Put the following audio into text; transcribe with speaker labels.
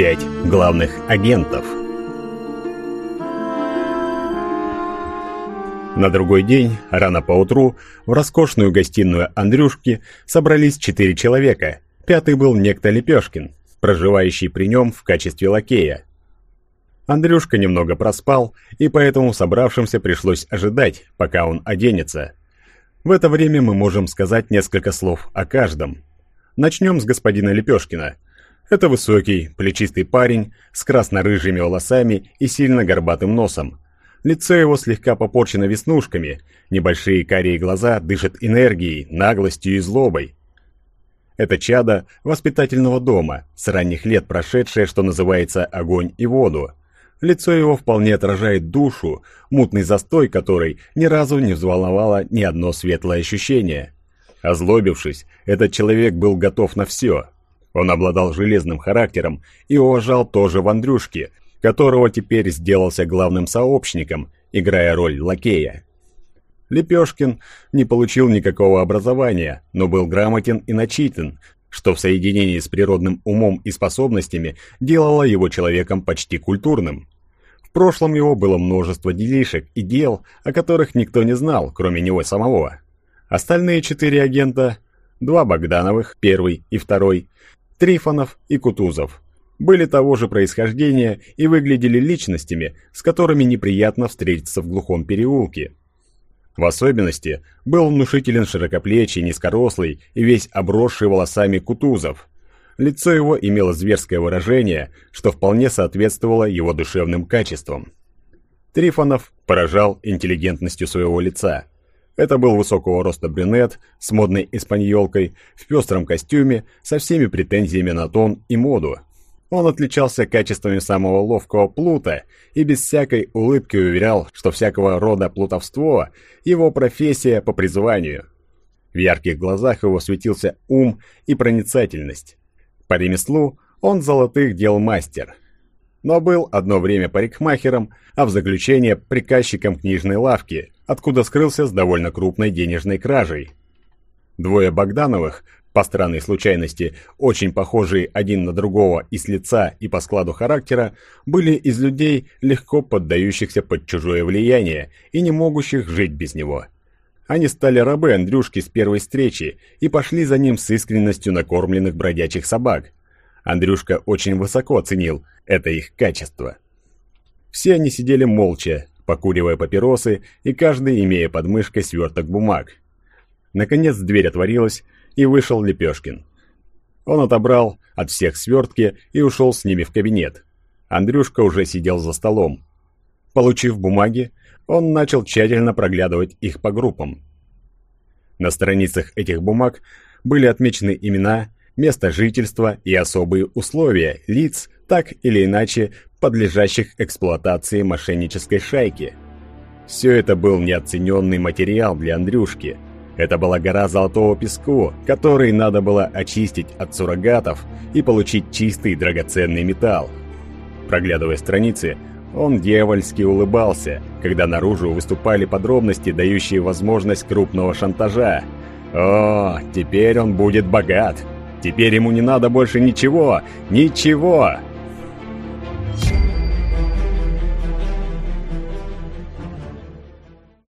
Speaker 1: Пять главных агентов. На другой день, рано поутру, в роскошную гостиную Андрюшки собрались четыре человека. Пятый был некто Лепешкин, проживающий при нем в качестве лакея. Андрюшка немного проспал, и поэтому собравшимся пришлось ожидать, пока он оденется. В это время мы можем сказать несколько слов о каждом. Начнем с господина Лепешкина – это высокий, плечистый парень с красно-рыжими волосами и сильно горбатым носом. Лицо его слегка попорчено веснушками, небольшие карие глаза дышат энергией, наглостью и злобой. Это чадо воспитательного дома, с ранних лет прошедшее, что называется, огонь и воду. Лицо его вполне отражает душу, мутный застой которой ни разу не взволновало ни одно светлое ощущение. Озлобившись, этот человек был готов на все – он обладал железным характером и уважал тоже в Андрюшке, которого теперь сделался главным сообщником, играя роль лакея. Лепешкин не получил никакого образования, но был грамотен и начитан, что в соединении с природным умом и способностями делало его человеком почти культурным. В прошлом его было множество делишек и дел, о которых никто не знал, кроме него самого. Остальные четыре агента, два Богдановых, первый и второй, Трифонов и Кутузов были того же происхождения и выглядели личностями, с которыми неприятно встретиться в глухом переулке. В особенности был внушителен широкоплечий, низкорослый и весь обросший волосами Кутузов. Лицо его имело зверское выражение, что вполне соответствовало его душевным качествам. Трифонов поражал интеллигентностью своего лица – это был высокого роста брюнет с модной испаньолкой, в пестром костюме, со всеми претензиями на тон и моду. Он отличался качествами самого ловкого плута и без всякой улыбки уверял, что всякого рода плутовство – его профессия по призванию. В ярких глазах его светился ум и проницательность. По ремеслу он золотых дел мастер. Но был одно время парикмахером, а в заключение приказчиком книжной лавки – откуда скрылся с довольно крупной денежной кражей. Двое Богдановых, по странной случайности, очень похожие один на другого и с лица, и по складу характера, были из людей, легко поддающихся под чужое влияние и не могущих жить без него. Они стали рабы Андрюшки с первой встречи и пошли за ним с искренностью накормленных бродячих собак. Андрюшка очень высоко оценил это их качество. Все они сидели молча, покуривая папиросы и каждый имея под мышкой сверток бумаг. Наконец дверь отворилась, и вышел Лепешкин. Он отобрал от всех свертки и ушел с ними в кабинет. Андрюшка уже сидел за столом. Получив бумаги, он начал тщательно проглядывать их по группам. На страницах этих бумаг были отмечены имена, место жительства и особые условия лиц, так или иначе подлежащих эксплуатации мошеннической шайки. Все это был неоцененный материал для Андрюшки. Это была гора золотого песку, который надо было очистить от суррогатов и получить чистый драгоценный металл. Проглядывая страницы, он дьявольски улыбался, когда наружу выступали подробности, дающие возможность крупного шантажа. О, теперь он будет богат. Теперь ему не надо больше ничего, ничего.